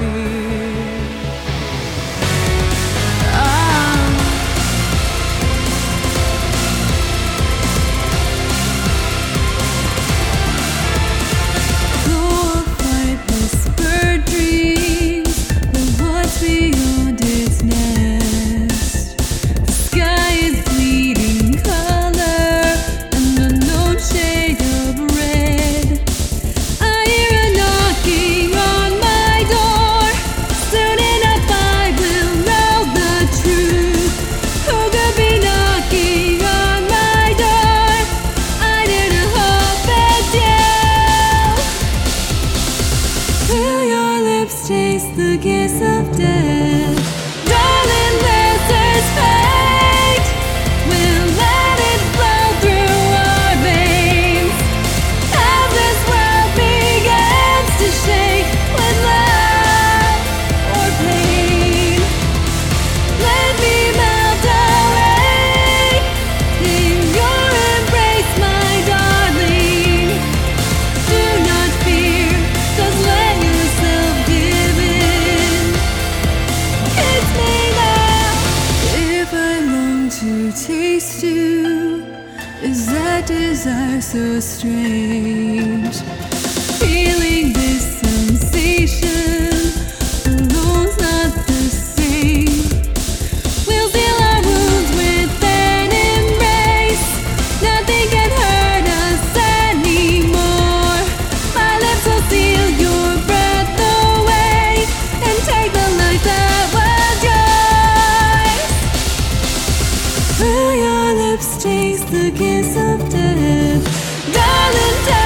happy. to taste you. Is that desire so strange? lips taste the kiss of death. Darling, darling